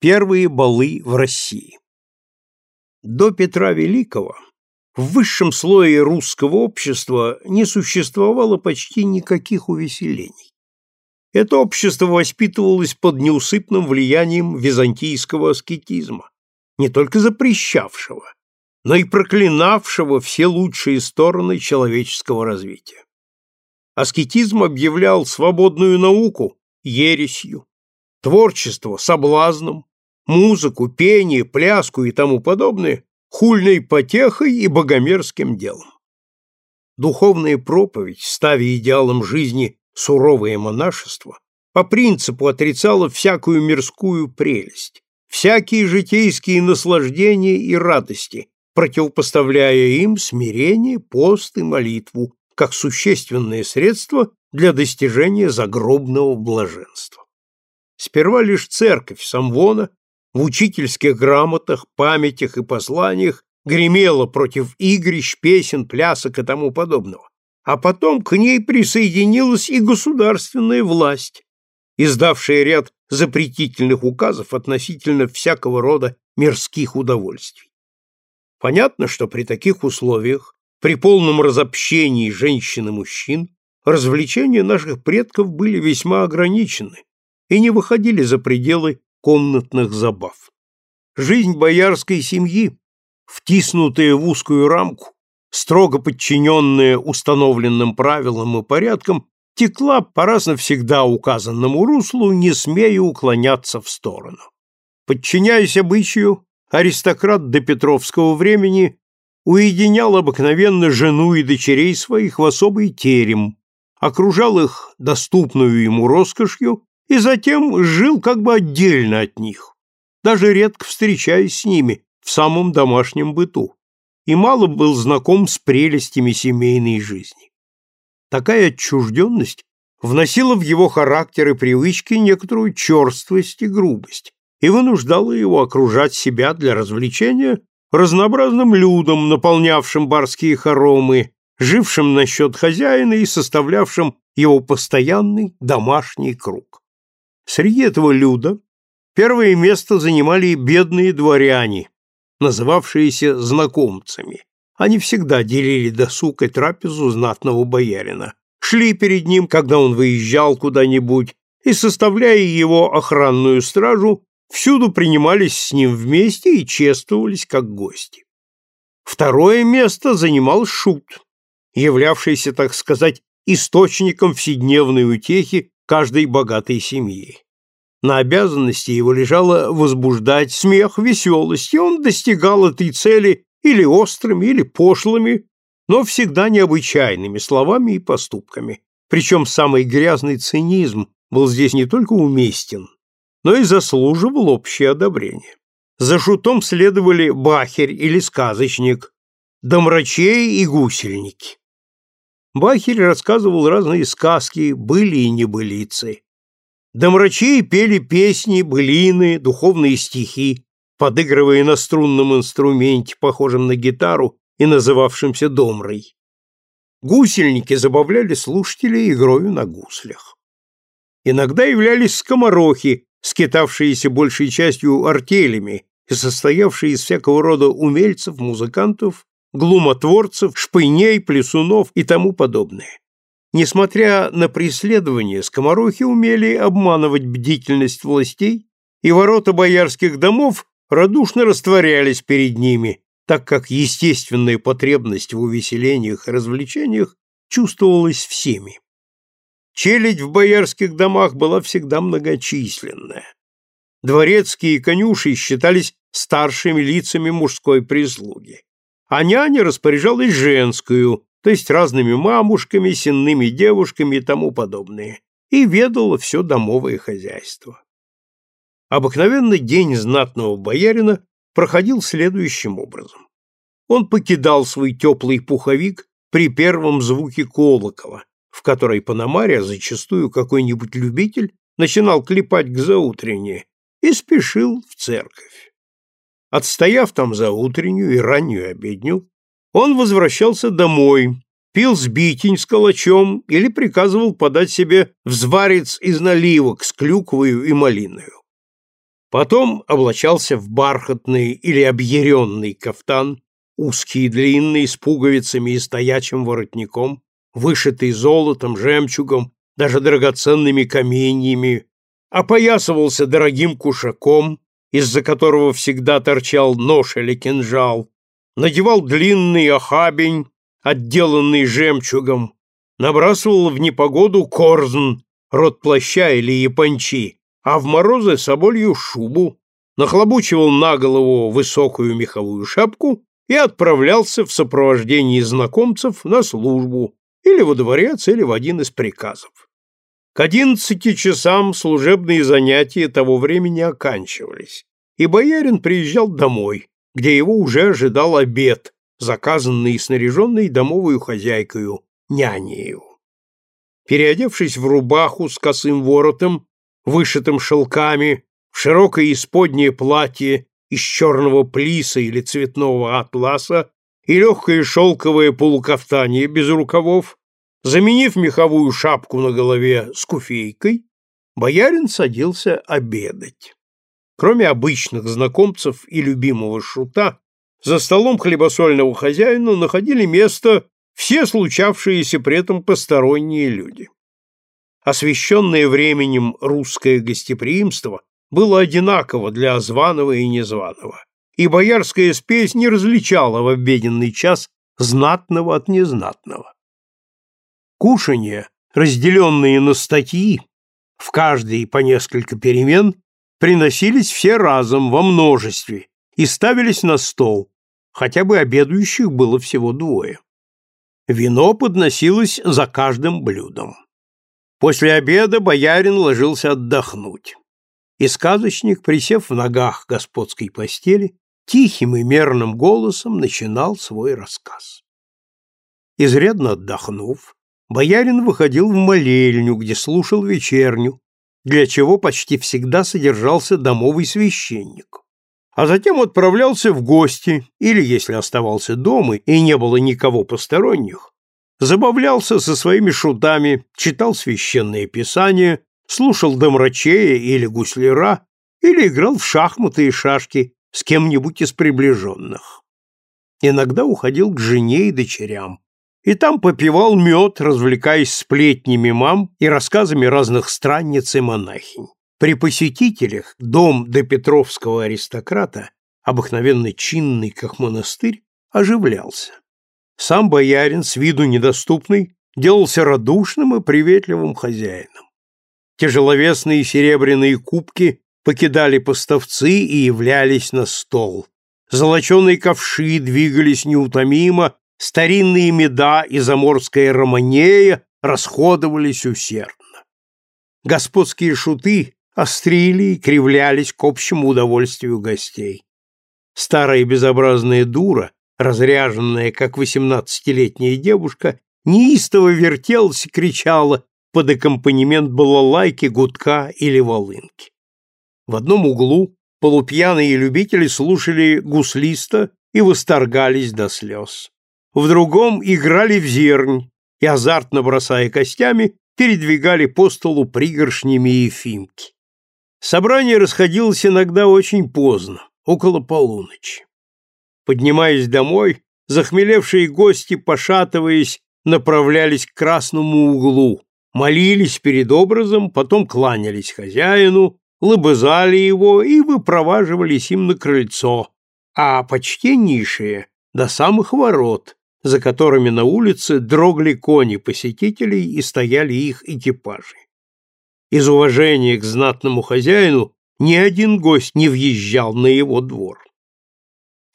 Первые балы в России. До Петра Великого в высшем слое русского общества не существовало почти никаких увеселений. Это общество воспитывалось под неусыпным влиянием византийского аскетизма, не только запрещавшего, но и проклинавшего все лучшие стороны человеческого развития. Аскетизм объявлял свободную науку ересью, творчество соблазном, музыку, пение, пляску и тому подобное хульной потехой и богомерзким делом. Духовная проповедь, ставя идеалом жизни суровое монашество, по принципу отрицала всякую мирскую прелесть, всякие житейские наслаждения и радости, противопоставляя им смирение, пост и молитву как существенное средство для достижения загробного блаженства. Сперва лишь церковь Самвона в учительских грамотах, памятях и посланиях гремела против игрищ, песен, плясок и тому подобного. А потом к ней присоединилась и государственная власть, издавшая ряд запретительных указов относительно всякого рода мирских удовольствий. Понятно, что при таких условиях, при полном разобщении женщин и мужчин, развлечения наших предков были весьма ограничены и не выходили за пределы комнатных забав. Жизнь боярской семьи, втиснутая в узкую рамку, строго подчиненная установленным правилам и порядкам, текла по раз навсегда указанному руслу, не смея уклоняться в сторону. Подчиняясь обычаю, аристократ до Петровского времени уединял обыкновенно жену и дочерей своих в особый терем, окружал их доступную ему роскошью и затем жил как бы отдельно от них, даже редко встречаясь с ними в самом домашнем быту, и мало был знаком с прелестями семейной жизни. Такая отчужденность вносила в его характер и привычки некоторую черствость и грубость и вынуждала его окружать себя для развлечения разнообразным людом, наполнявшим барские хоромы, жившим на счет хозяина и составлявшим его постоянный домашний круг. Среди этого люда первое место занимали бедные дворяне, называвшиеся знакомцами. Они всегда делили досуг и трапезу знатного боярина, шли перед ним, когда он выезжал куда-нибудь, и, составляя его охранную стражу, всюду принимались с ним вместе и чествовались как гости. Второе место занимал шут, являвшийся, так сказать, источником вседневной утехи каждой богатой семьи. На обязанности его лежало возбуждать смех, веселость, и он достигал этой цели или острыми, или пошлыми, но всегда необычайными словами и поступками. Причем самый грязный цинизм был здесь не только уместен, но и заслуживал общее одобрение. За шутом следовали бахерь или сказочник, домрачей и гусельники. Бахерь рассказывал разные сказки, были и небылицы. Домрачей пели песни, былины, духовные стихи, подыгрывая на струнном инструменте, похожем на гитару и называвшемся домрой. Гусельники забавляли слушателей игрою на гуслях. Иногда являлись скоморохи, скитавшиеся большей частью артелями и состоявшие из всякого рода умельцев, музыкантов глумотворцев, шпыней, плесунов и тому подобное. Несмотря на преследование, скоморохи умели обманывать бдительность властей, и ворота боярских домов радушно растворялись перед ними, так как естественная потребность в увеселениях и развлечениях чувствовалась всеми. Челядь в боярских домах была всегда многочисленная. Дворецкие и конюши считались старшими лицами мужской прислуги а няня распоряжалась женскую, то есть разными мамушками, сенными девушками и тому подобное, и ведала все домовое хозяйство. Обыкновенный день знатного боярина проходил следующим образом. Он покидал свой теплый пуховик при первом звуке колокола, в который Пономаря зачастую какой-нибудь любитель начинал клепать к заутренне, и спешил в церковь. Отстояв там за утреннюю и раннюю обедню, он возвращался домой, пил сбитень с калачом или приказывал подать себе взварец из наливок с клюквою и малиною. Потом облачался в бархатный или объяренный кафтан, узкий и длинный, с пуговицами и стоячим воротником, вышитый золотом, жемчугом, даже драгоценными каменьями, опоясывался дорогим кушаком, из-за которого всегда торчал нож или кинжал, надевал длинный охабень, отделанный жемчугом, набрасывал в непогоду корзн, рот плаща или япончи, а в морозы соболью шубу, нахлобучивал на голову высокую меховую шапку и отправлялся в сопровождении знакомцев на службу или во дворец, или в один из приказов. К одиннадцати часам служебные занятия того времени оканчивались, и боярин приезжал домой, где его уже ожидал обед, заказанный и снаряженный домовую хозяйкою, нянею. Переодевшись в рубаху с косым воротом, вышитым шелками, в широкое исподнее платье из черного плиса или цветного атласа и легкое шелковое полукафтание без рукавов, заменив меховую шапку на голове с куфейкой, боярин садился обедать. Кроме обычных знакомцев и любимого шута, за столом хлебосольного хозяина находили место все случавшиеся при этом посторонние люди. Освященное временем русское гостеприимство было одинаково для званого и незваного, и боярская спесь не различала в обеденный час знатного от незнатного. Кушанья, разделенные на статьи, в каждой по несколько перемен, приносились все разом во множестве и ставились на стол, хотя бы обедающих было всего двое. Вино подносилось за каждым блюдом. После обеда боярин ложился отдохнуть и сказочник, присев в ногах господской постели, тихим и мерным голосом начинал свой рассказ. Изрядно отдохнув, боярин выходил в молельню, где слушал вечерню, для чего почти всегда содержался домовый священник, а затем отправлялся в гости или, если оставался дома и не было никого посторонних, забавлялся со своими шутами, читал священные писания слушал домрачея или гусляра, или играл в шахматы и шашки с кем-нибудь из приближенных. Иногда уходил к жене и дочерям, и там попивал мед, развлекаясь сплетнями мам и рассказами разных странниц и монахинь. При посетителях дом до Петровского аристократа, обыкновенно чинный, как монастырь, оживлялся. Сам боярин, с виду недоступный, делался радушным и приветливым хозяином. Тяжеловесные серебряные кубки покидали поставцы и являлись на стол. Золоченые ковши двигались неутомимо, старинные меда и заморская романея расходовались усердно. Господские шуты острили и кривлялись к общему удовольствию гостей. Старая безобразная дура, разряженная, как восемнадцатилетняя девушка, неистово вертелась и кричала, под аккомпанемент балалайки, гудка или волынки. В одном углу полупьяные любители слушали гуслиста и восторгались до слез. В другом играли в зернь и, азартно бросая костями, передвигали по столу пригоршнями и. Собрание расходилось иногда очень поздно, около полуночи. Поднимаясь домой, захмелевшие гости, пошатываясь, направлялись к красному углу, молились перед образом, потом кланялись хозяину, лобызали его и выпроваживались им на крыльцо, а почтеннейшие — до самых ворот, за которыми на улице дрогли кони посетителей и стояли их экипажи. Из уважения к знатному хозяину ни один гость не въезжал на его двор.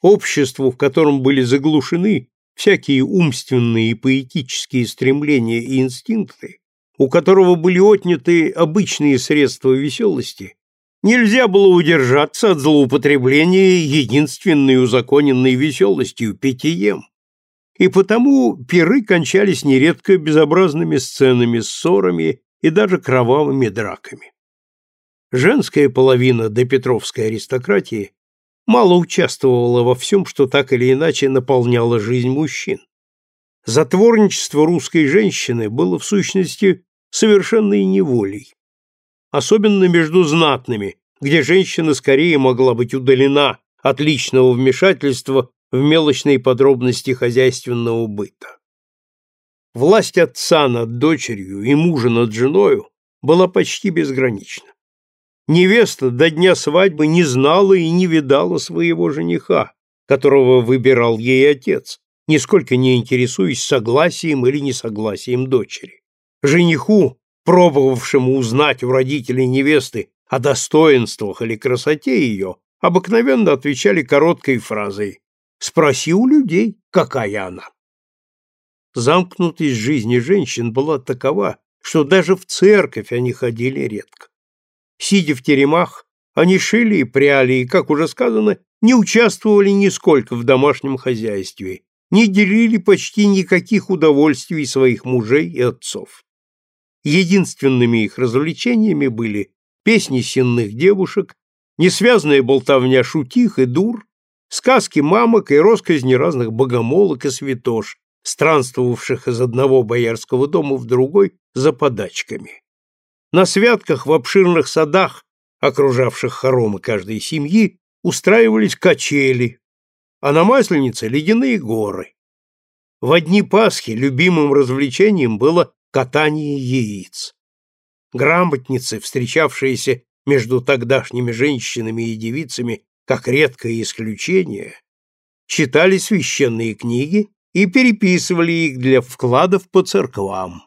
Обществу, в котором были заглушены всякие умственные и поэтические стремления и инстинкты, у которого были отняты обычные средства веселости, нельзя было удержаться от злоупотребления единственной узаконенной веселостью – питьем. И потому пиры кончались нередко безобразными сценами, ссорами и даже кровавыми драками. Женская половина допетровской аристократии мало участвовала во всем, что так или иначе наполняло жизнь мужчин. Затворничество русской женщины было в сущности совершенной неволей. Особенно между знатными, где женщина скорее могла быть удалена от личного вмешательства в мелочные подробности хозяйственного быта. Власть отца над дочерью и мужа над женою была почти безгранична. Невеста до дня свадьбы не знала и не видала своего жениха, которого выбирал ей отец, нисколько не интересуясь согласием или несогласием дочери. Жениху, пробовавшему узнать у родителей невесты о достоинствах или красоте ее, обыкновенно отвечали короткой фразой «Спроси у людей, какая она». Замкнутость жизни женщин была такова, что даже в церковь они ходили редко. Сидя в теремах, они шили и пряли, и, как уже сказано, не участвовали нисколько в домашнем хозяйстве, не делили почти никаких удовольствий своих мужей и отцов. Единственными их развлечениями были песни сенных девушек, несвязная болтовня шутих и дур, сказки мамок и росказни разных богомолок и святош, странствовавших из одного боярского дома в другой за подачками. На святках в обширных садах, окружавших хоромы каждой семьи, устраивались качели, а на Масленице — ледяные горы. В одни Пасхи любимым развлечением было катание яиц. Грамотницы, встречавшиеся между тогдашними женщинами и девицами как редкое исключение, читали священные книги и переписывали их для вкладов по церквам.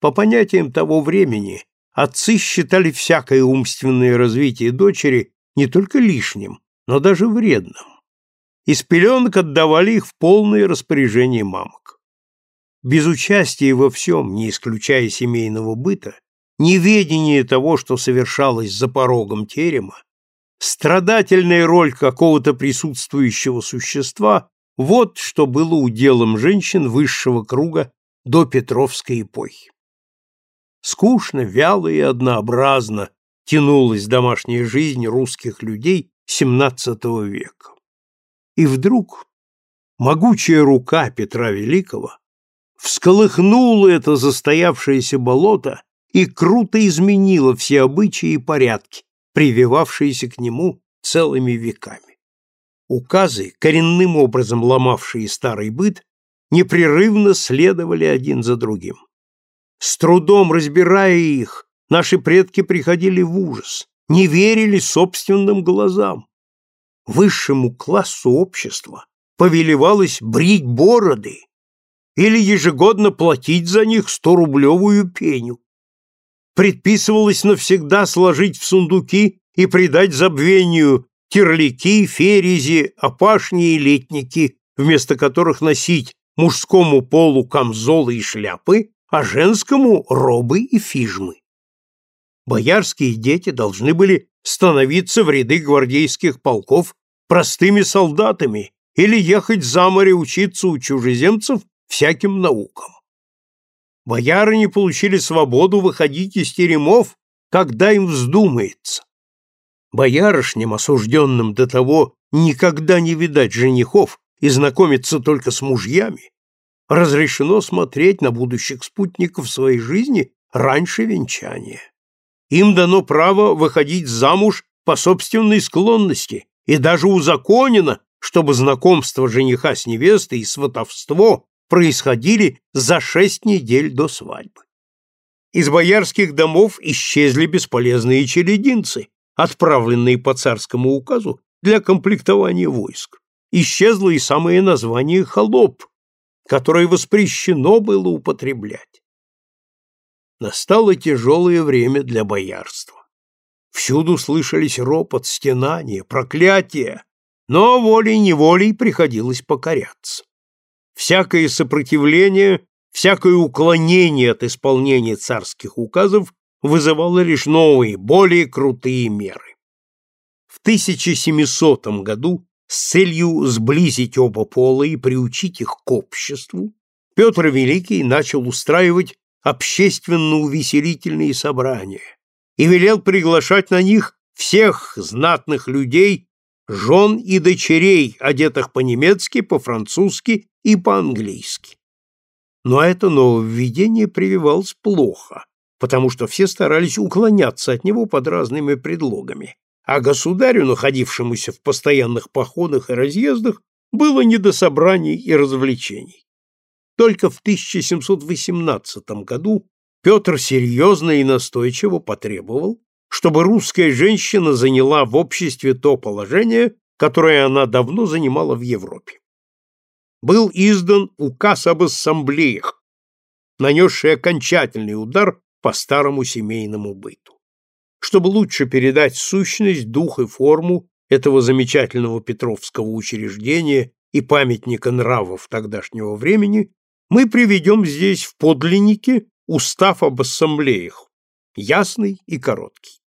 По понятиям того времени, отцы считали всякое умственное развитие дочери не только лишним, но даже вредным. Из пеленок отдавали их в полное распоряжение мамок. Без участия во всем, не исключая семейного быта, неведение того, что совершалось за порогом терема, страдательная роль какого-то присутствующего существа вот что было уделом женщин высшего круга до Петровской эпохи. Скучно, вяло и однообразно тянулась домашняя жизнь русских людей XVII века. И вдруг могучая рука Петра Великого всколыхнула это застоявшееся болото и круто изменила все обычаи и порядки, прививавшиеся к нему целыми веками. Указы, коренным образом ломавшие старый быт, непрерывно следовали один за другим. С трудом разбирая их, наши предки приходили в ужас, не верили собственным глазам. Высшему классу общества повелевалось брить бороды или ежегодно платить за них сто-рублевую пеню. Предписывалось навсегда сложить в сундуки и предать забвению терляки, ферези, опашни и летники, вместо которых носить мужскому полу камзолы и шляпы, а женскому робы и фижмы. Боярские дети должны были становиться в ряды гвардейских полков простыми солдатами или ехать за море учиться у чужеземцев всяким наукам. Бояры не получили свободу выходить из теремов, когда им вздумается боярышням, осужденным до того никогда не видать женихов и знакомиться только с мужьями, разрешено смотреть на будущих спутников своей жизни раньше венчания. Им дано право выходить замуж по собственной склонности и даже узаконено, чтобы знакомство жениха с невестой и сватовство происходили за шесть недель до свадьбы. Из боярских домов исчезли бесполезные челединцы, отправленные по царскому указу для комплектования войск. Исчезло и самое название «холоп», которое воспрещено было употреблять. Настало тяжелое время для боярства. Всюду слышались ропот, стенания, проклятия, но волей-неволей приходилось покоряться. Всякое сопротивление, всякое уклонение от исполнения царских указов вызывало лишь новые, более крутые меры. В 1700 году с целью сблизить оба пола и приучить их к обществу, Петр Великий начал устраивать общественно-увеселительные собрания и велел приглашать на них всех знатных людей, жен и дочерей, одетых по-немецки, по-французски и по-английски. Но это нововведение прививалось плохо, потому что все старались уклоняться от него под разными предлогами, а государю, находившемуся в постоянных походах и разъездах, было не до собраний и развлечений. Только в 1718 году Петр серьезно и настойчиво потребовал, чтобы русская женщина заняла в обществе то положение, которое она давно занимала в Европе. Был издан указ об ассамблеях, нанесший окончательный удар по старому семейному быту. Чтобы лучше передать сущность, дух и форму этого замечательного Петровского учреждения и памятника нравов тогдашнего времени, мы приведем здесь в подлиннике устав об ассамблеях, ясный и короткий.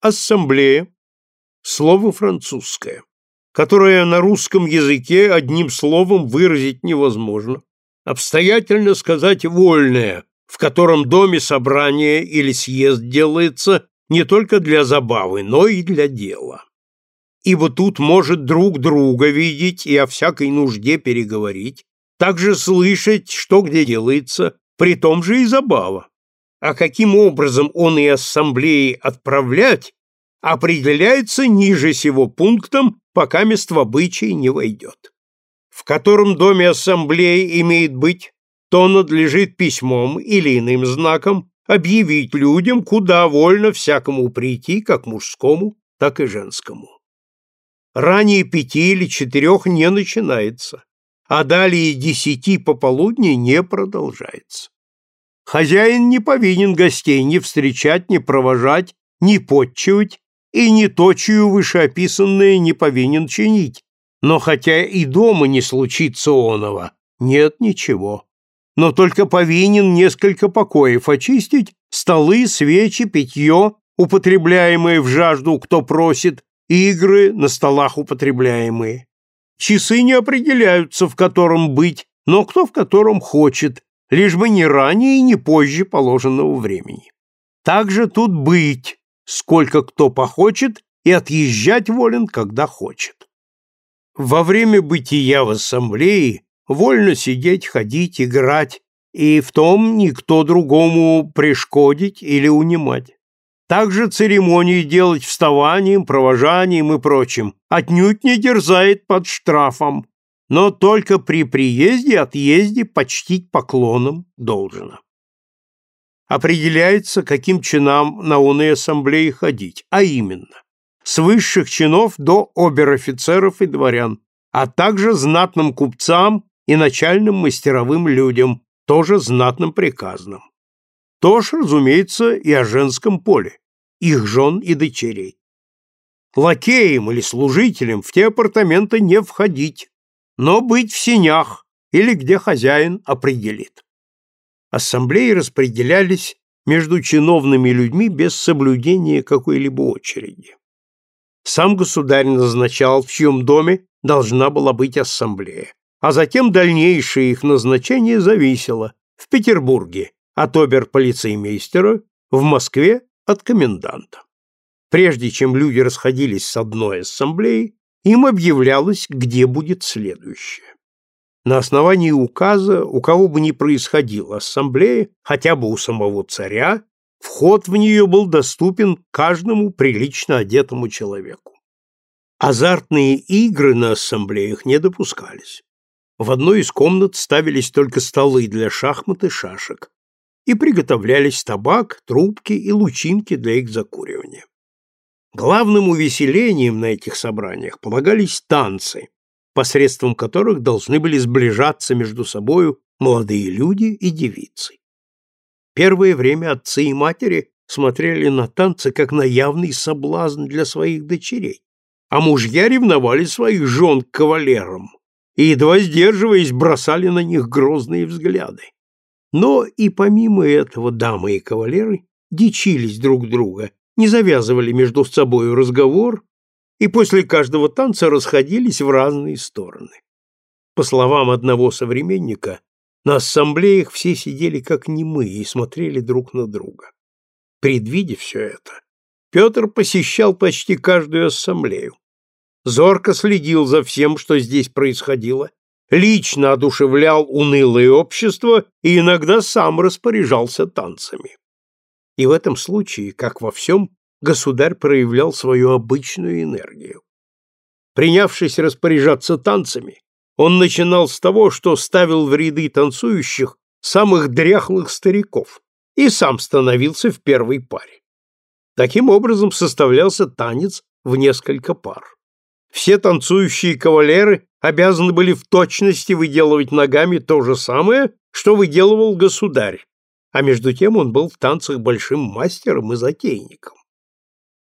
Ассамблея – слово французское, которое на русском языке одним словом выразить невозможно, обстоятельно сказать «вольное», в котором доме собрание или съезд делается не только для забавы, но и для дела. Ибо тут может друг друга видеть и о всякой нужде переговорить, также слышать, что где делается, при том же и забава. А каким образом он и ассамблеи отправлять, определяется ниже сего пунктом, пока мест в обычай не войдет. В котором доме ассамблеи имеет быть то надлежит письмом или иным знаком объявить людям, куда вольно всякому прийти, как мужскому, так и женскому. Ранее пяти или четырех не начинается, а далее десяти пополудни не продолжается. Хозяин не повинен гостей ни встречать, ни провожать, ни подчивать, и ни точию вышеописанное не повинен чинить. Но хотя и дома не случится оного, нет ничего но только повинен несколько покоев очистить, столы, свечи, питье, употребляемые в жажду, кто просит, игры на столах употребляемые. Часы не определяются, в котором быть, но кто в котором хочет, лишь бы не ранее и не позже положенного времени. Также тут быть, сколько кто похочет, и отъезжать волен, когда хочет. Во время бытия в ассамблее вольно сидеть, ходить, играть, и в том никто другому пришкодить или унимать. Также церемонии делать вставанием, провожанием и прочим отнюдь не дерзает под штрафом, но только при приезде отъезде почтить поклоном должно. Определяется, каким чинам на уны ассамблеи ходить, а именно, с высших чинов до обер-офицеров и дворян, а также знатным купцам и начальным мастеровым людям, тоже знатным приказным. Тоже, разумеется, и о женском поле, их жен и дочерей. Лакеям или служителям в те апартаменты не входить, но быть в сенях или где хозяин определит. Ассамблеи распределялись между чиновными людьми без соблюдения какой-либо очереди. Сам государь назначал, в чьем доме должна была быть ассамблея а затем дальнейшее их назначение зависело в Петербурге от обер-полицеймейстера, в Москве от коменданта. Прежде чем люди расходились с одной ассамблеей, им объявлялось, где будет следующее. На основании указа, у кого бы ни происходила ассамблея, хотя бы у самого царя, вход в нее был доступен каждому прилично одетому человеку. Азартные игры на ассамблеях не допускались. В одной из комнат ставились только столы для шахмат и шашек, и приготовлялись табак, трубки и лучинки для их закуривания. Главным увеселением на этих собраниях полагались танцы, посредством которых должны были сближаться между собою молодые люди и девицы. Первое время отцы и матери смотрели на танцы как на явный соблазн для своих дочерей, а мужья ревновали своих жен к кавалерам, и, едва сдерживаясь, бросали на них грозные взгляды. Но и помимо этого дамы и кавалеры дичились друг друга, не завязывали между собой разговор и после каждого танца расходились в разные стороны. По словам одного современника, на ассамблеях все сидели как немые и смотрели друг на друга. Предвидя все это, Петр посещал почти каждую ассамблею, зорко следил за всем, что здесь происходило, лично одушевлял унылое общество и иногда сам распоряжался танцами. И в этом случае, как во всем, государь проявлял свою обычную энергию. Принявшись распоряжаться танцами, он начинал с того, что ставил в ряды танцующих самых дряхлых стариков и сам становился в первой паре. Таким образом составлялся танец в несколько пар. Все танцующие кавалеры обязаны были в точности выделывать ногами то же самое, что выделывал государь, а между тем он был в танцах большим мастером и затейником.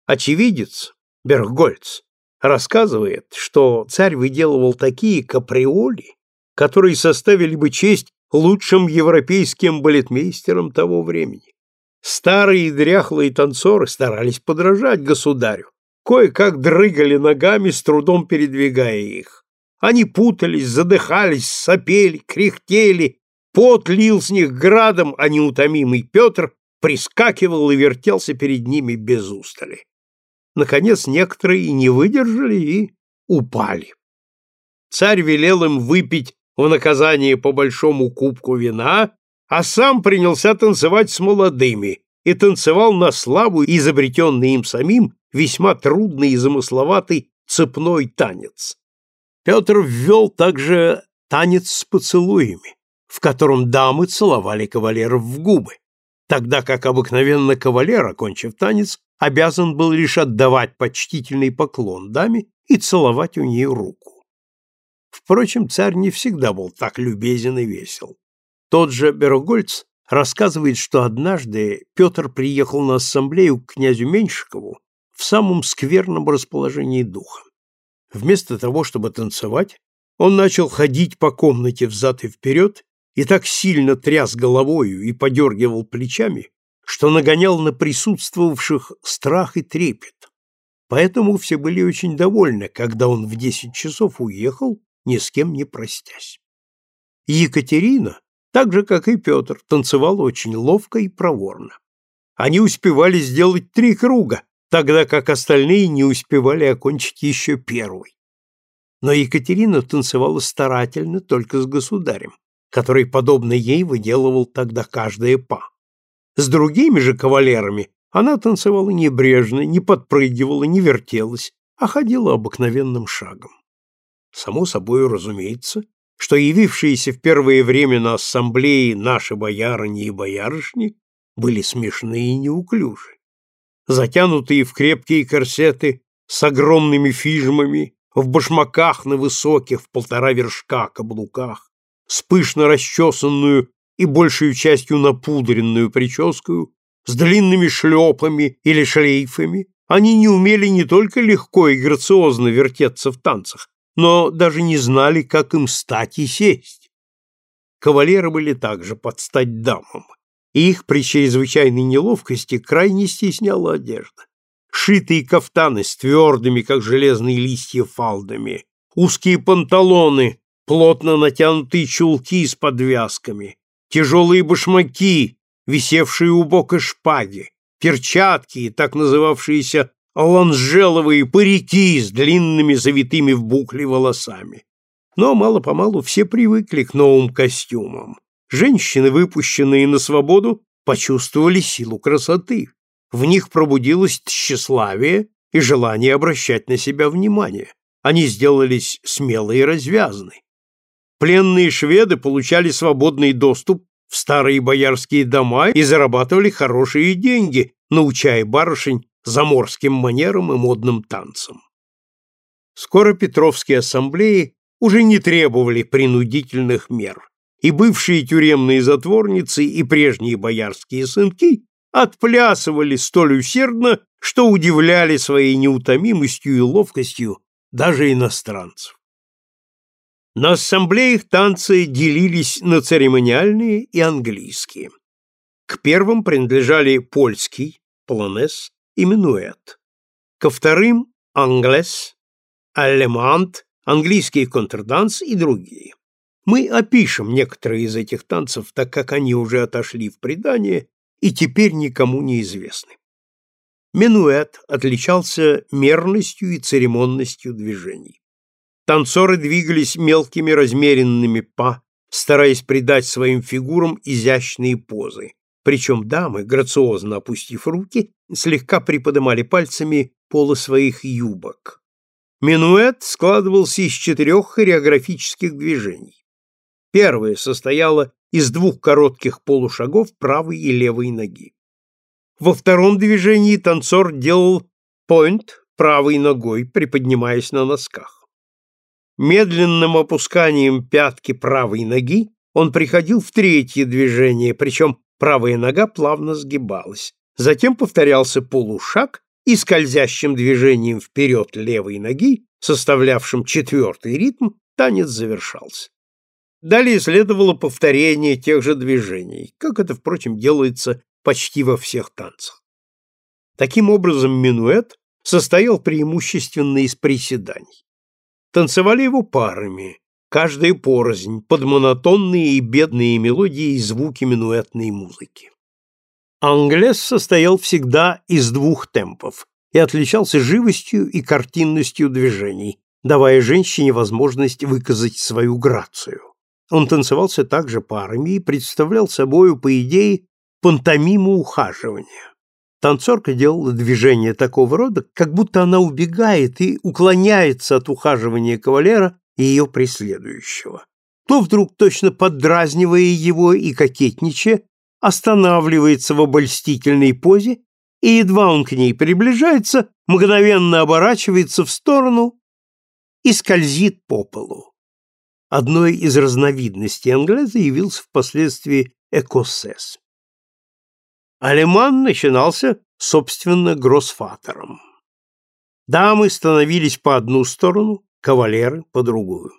Очевидец, Бергольц, рассказывает, что царь выделывал такие каприоли, которые составили бы честь лучшим европейским балетмейстерам того времени. Старые и дряхлые танцоры старались подражать государю, кое-как дрыгали ногами, с трудом передвигая их. Они путались, задыхались, сопели, кряхтели, пот лил с них градом, а неутомимый Петр прискакивал и вертелся перед ними без устали. Наконец некоторые не выдержали и упали. Царь велел им выпить в наказание по большому кубку вина, а сам принялся танцевать с молодыми и танцевал на славу, изобретенный им самим, весьма трудный и замысловатый цепной танец. Петр ввел также танец с поцелуями, в котором дамы целовали кавалеров в губы, тогда как обыкновенно кавалер, окончив танец, обязан был лишь отдавать почтительный поклон даме и целовать у нее руку. Впрочем, царь не всегда был так любезен и весел. Тот же Берогольц рассказывает, что однажды Петр приехал на ассамблею к князю Меньшикову в самом скверном расположении духа. Вместо того, чтобы танцевать, он начал ходить по комнате взад и вперед и так сильно тряс головою и подергивал плечами, что нагонял на присутствовавших страх и трепет. Поэтому все были очень довольны, когда он в десять часов уехал, ни с кем не простясь. Екатерина, так же, как и Петр, танцевала очень ловко и проворно. Они успевали сделать три круга, тогда как остальные не успевали окончить еще первый. Но Екатерина танцевала старательно только с государем, который, подобно ей, выделывал тогда каждое па. С другими же кавалерами она танцевала небрежно, не подпрыгивала, не вертелась, а ходила обыкновенным шагом. Само собой разумеется, что явившиеся в первое время на ассамблее наши боярыни и боярышни были смешные и неуклюжи затянутые в крепкие корсеты с огромными фижмами, в башмаках на высоких в полтора вершка каблуках, с пышно расчесанную и большей частью напудренную прическою, с длинными шлепами или шлейфами, они не умели не только легко и грациозно вертеться в танцах, но даже не знали, как им стать и сесть. Кавалеры были также под стать дамам их при чрезвычайной неловкости крайне стесняла одежда. Шитые кафтаны с твердыми, как железные листья, фалдами, узкие панталоны, плотно натянутые чулки с подвязками, тяжелые башмаки, висевшие у бока шпаги, перчатки, так называвшиеся ланжеловые парики с длинными завитыми в букле волосами. Но мало-помалу все привыкли к новым костюмам. Женщины, выпущенные на свободу, почувствовали силу красоты. В них пробудилось тщеславие и желание обращать на себя внимание. Они сделались смелые и развязны. Пленные шведы получали свободный доступ в старые боярские дома и зарабатывали хорошие деньги, научая барышень заморским манерам и модным танцам. Скоро Петровские ассамблеи уже не требовали принудительных мер и бывшие тюремные затворницы и прежние боярские сынки отплясывали столь усердно, что удивляли своей неутомимостью и ловкостью даже иностранцев. На ассамблеях танцы делились на церемониальные и английские. К первым принадлежали польский, полонез и минуэт. Ко вторым – англес, алемант, английский контрданс и другие. Мы опишем некоторые из этих танцев, так как они уже отошли в предание и теперь никому не известны. Минуэт отличался мерностью и церемонностью движений. Танцоры двигались мелкими размеренными па, стараясь придать своим фигурам изящные позы. Причем дамы, грациозно опустив руки, слегка приподнимали пальцами полы своих юбок. Минуэт складывался из четырех хореографических движений. Первое состояло из двух коротких полушагов правой и левой ноги. Во втором движении танцор делал поинт правой ногой, приподнимаясь на носках. Медленным опусканием пятки правой ноги он приходил в третье движение, причем правая нога плавно сгибалась. Затем повторялся полушаг, и скользящим движением вперед левой ноги, составлявшим четвертый ритм, танец завершался. Далее следовало повторение тех же движений, как это, впрочем, делается почти во всех танцах. Таким образом, минуэт состоял преимущественно из приседаний. Танцевали его парами, каждая порознь, под монотонные и бедные мелодии и звуки минуэтной музыки. Англес состоял всегда из двух темпов и отличался живостью и картинностью движений, давая женщине возможность выказать свою грацию. Он танцевался также парами и представлял собою, по идее, пантомиму ухаживания. Танцорка делала движение такого рода, как будто она убегает и уклоняется от ухаживания кавалера и ее преследующего. То вдруг, точно поддразнивая его и кокетничая, останавливается в обольстительной позе, и едва он к ней приближается, мгновенно оборачивается в сторону и скользит по полу. Одной из разновидностей англеза явился впоследствии экосес. Алеман начинался, собственно, гроссфатером. Дамы становились по одну сторону, кавалеры по другую.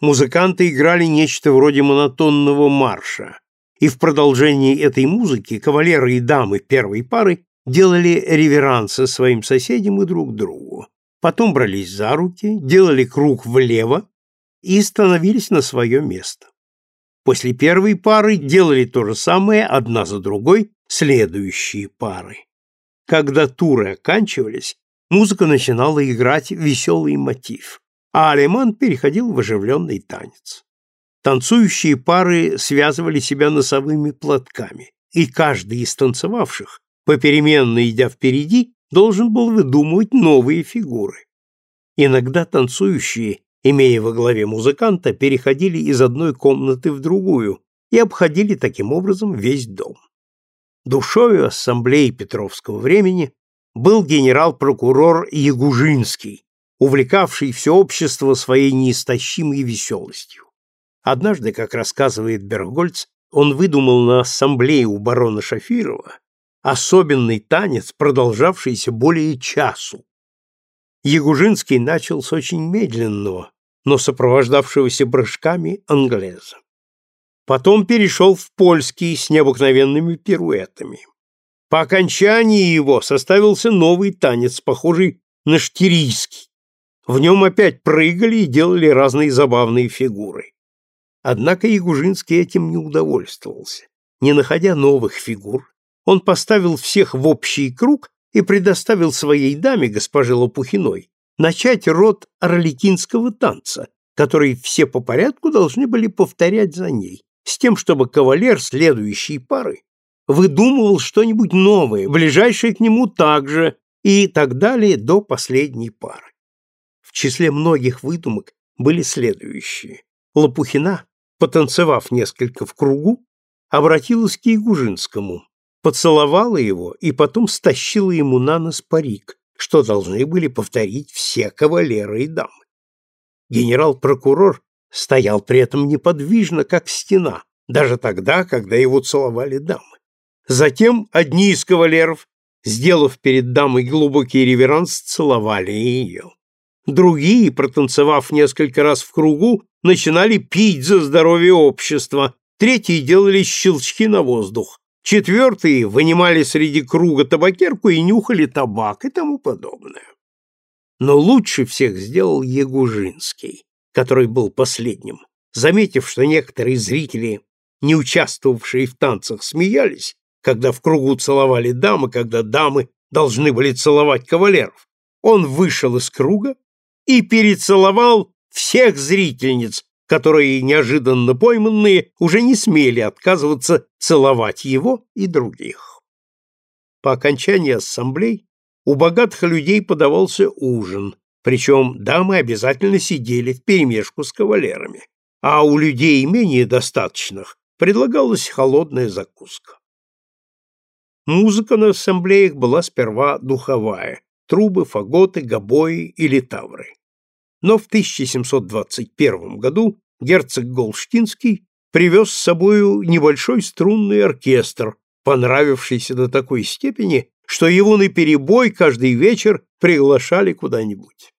Музыканты играли нечто вроде монотонного марша, и в продолжении этой музыки кавалеры и дамы первой пары делали реверансы своим соседям и друг другу. Потом брались за руки, делали круг влево и становились на свое место. После первой пары делали то же самое одна за другой следующие пары. Когда туры оканчивались, музыка начинала играть веселый мотив, а алеман переходил в оживленный танец. Танцующие пары связывали себя носовыми платками, и каждый из танцевавших, попеременно идя впереди, должен был выдумывать новые фигуры. Иногда танцующие, имея во главе музыканта, переходили из одной комнаты в другую и обходили таким образом весь дом. Душою ассамблеи Петровского времени был генерал-прокурор Ягужинский, увлекавший все общество своей неистощимой веселостью. Однажды, как рассказывает Бергольц, он выдумал на ассамблее у барона Шафирова особенный танец, продолжавшийся более часу. Ягужинский начал с очень медленного, но сопровождавшегося прыжками англеза. Потом перешел в польский с необыкновенными пируэтами. По окончании его составился новый танец, похожий на штирийский. В нем опять прыгали и делали разные забавные фигуры. Однако Ягужинский этим не удовольствовался. Не находя новых фигур, он поставил всех в общий круг и предоставил своей даме, госпоже Лопухиной, начать род орликинского танца, который все по порядку должны были повторять за ней с тем, чтобы кавалер следующей пары выдумывал что-нибудь новое, ближайшее к нему также, и так далее до последней пары. В числе многих выдумок были следующие. Лопухина, потанцевав несколько в кругу, обратилась к Ягужинскому, поцеловала его и потом стащила ему на нос парик, что должны были повторить все кавалеры и дамы. Генерал-прокурор стоял при этом неподвижно, как стена, даже тогда, когда его целовали дамы. Затем одни из кавалеров, сделав перед дамой глубокий реверанс, целовали ее. Другие, протанцевав несколько раз в кругу, начинали пить за здоровье общества, третьи делали щелчки на воздух, четвертые вынимали среди круга табакерку и нюхали табак и тому подобное. Но лучше всех сделал Ягужинский, который был последним. Заметив, что некоторые зрители, не участвовавшие в танцах, смеялись, когда в кругу целовали дамы, когда дамы должны были целовать кавалеров, он вышел из круга и перецеловал всех зрительниц, которые, неожиданно пойманные, уже не смели отказываться целовать его и других. По окончании ассамблей у богатых людей подавался ужин, причем дамы обязательно сидели вперемешку с кавалерами, а у людей менее достаточных предлагалась холодная закуска. Музыка на ассамблеях была сперва духовая – трубы, фаготы, гобои или тавры. Но в 1721 году герцог Голштинский привез с собою небольшой струнный оркестр, понравившийся до такой степени, что его наперебой каждый вечер приглашали куда-нибудь.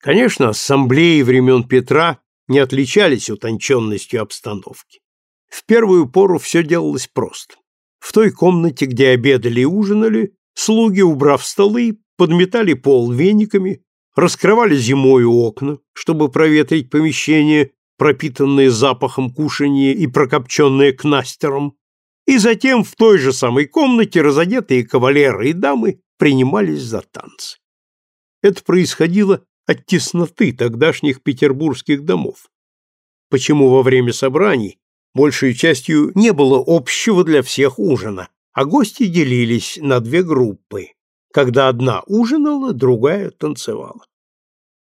Конечно, ассамблеи времен Петра не отличались утонченностью обстановки. В первую пору все делалось просто. В той комнате, где обедали и ужинали, слуги, убрав столы, подметали пол вениками, раскрывали зимою окна, чтобы проветрить помещение, пропитанное запахом кушания и прокопченное кнастером, и затем в той же самой комнате разодетые кавалеры и дамы принимались за танцы. Это происходило от тесноты тогдашних петербургских домов. Почему во время собраний большей частью не было общего для всех ужина, а гости делились на две группы, когда одна ужинала, другая танцевала.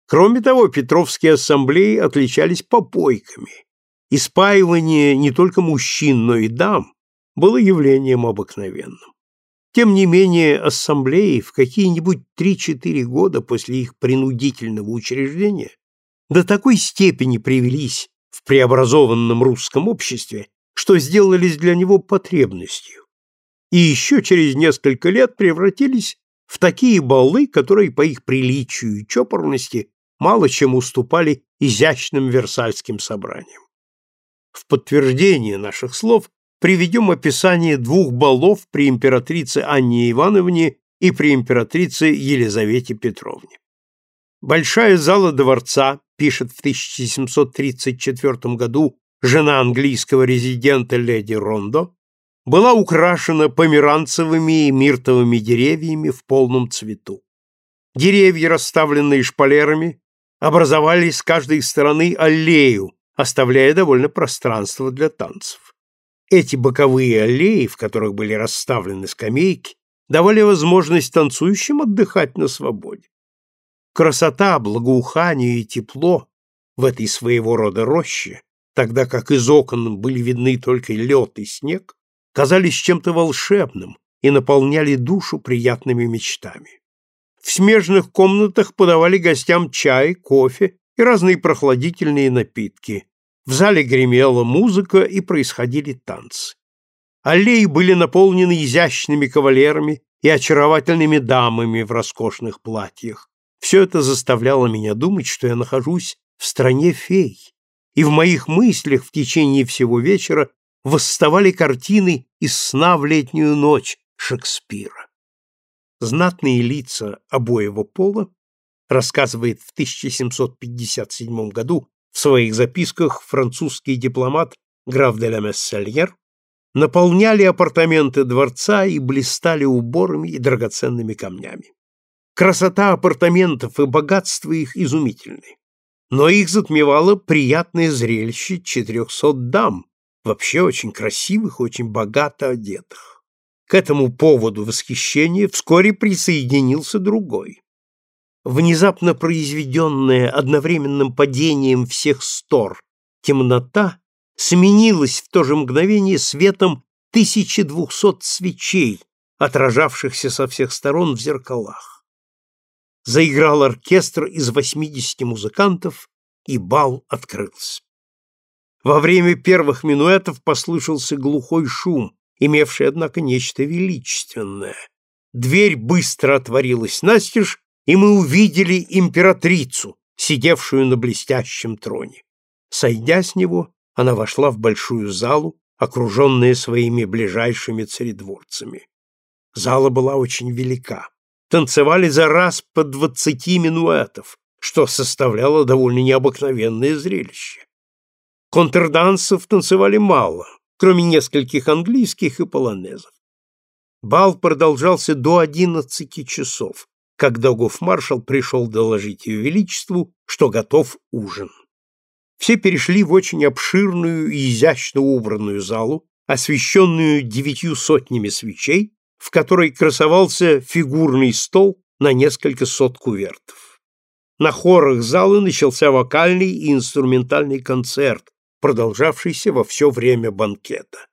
Кроме того, Петровские ассамблеи отличались попойками, и спаивание не только мужчин, но и дам было явлением обыкновенным. Тем не менее, ассамблеи в какие-нибудь 3-4 года после их принудительного учреждения до такой степени привелись в преобразованном русском обществе, что сделались для него потребностью, и еще через несколько лет превратились в такие балы, которые по их приличию и чопорности мало чем уступали изящным Версальским собраниям. В подтверждение наших слов приведем описание двух балов при императрице Анне Ивановне и при императрице Елизавете Петровне. Большая зала дворца, пишет в 1734 году жена английского резидента леди Рондо, была украшена померанцевыми и миртовыми деревьями в полном цвету. Деревья, расставленные шпалерами, образовали с каждой стороны аллею, оставляя довольно пространство для танцев. Эти боковые аллеи, в которых были расставлены скамейки, давали возможность танцующим отдыхать на свободе. Красота, благоухание и тепло в этой своего рода роще, тогда как из окон были видны только лед и снег, казались чем-то волшебным и наполняли душу приятными мечтами. В смежных комнатах подавали гостям чай, кофе и разные прохладительные напитки, в зале гремела музыка и происходили танцы. Аллеи были наполнены изящными кавалерами и очаровательными дамами в роскошных платьях. Все это заставляло меня думать, что я нахожусь в стране фей, и в моих мыслях в течение всего вечера восставали картины из сна в летнюю ночь Шекспира. Знатные лица обоего пола, рассказывает в 1757 году в своих записках французский дипломат граф де ла Мессельер наполняли апартаменты дворца и блистали уборами и драгоценными камнями. Красота апартаментов и богатство их изумительны. Но их затмевало приятное зрелище четырехсот дам, вообще очень красивых, очень богато одетых. К этому поводу восхищения вскоре присоединился другой внезапно произведенная одновременным падением всех стор темнота сменилась в то же мгновение светом 1200 свечей, отражавшихся со всех сторон в зеркалах. Заиграл оркестр из 80 музыкантов, и бал открылся. Во время первых минуэтов послышался глухой шум, имевший, однако, нечто величественное. Дверь быстро отворилась настежь, и мы увидели императрицу, сидевшую на блестящем троне. Сойдя с него, она вошла в большую залу, окруженная своими ближайшими царедворцами. Зала была очень велика. Танцевали за раз по двадцати минуэтов, что составляло довольно необыкновенное зрелище. Контрдансов танцевали мало, кроме нескольких английских и полонезов. Бал продолжался до одиннадцати часов, когда гофмаршал пришел доложить ее величеству, что готов ужин. Все перешли в очень обширную и изящно убранную залу, освещенную девятью сотнями свечей, в которой красовался фигурный стол на несколько сот кувертов. На хорах залы начался вокальный и инструментальный концерт, продолжавшийся во все время банкета.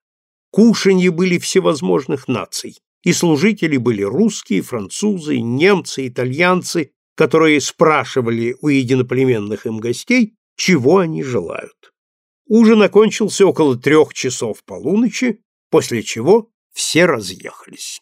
Кушанье были всевозможных наций, и служители были русские, французы, немцы, итальянцы, которые спрашивали у единоплеменных им гостей, чего они желают. Ужин окончился около трех часов полуночи, после чего все разъехались.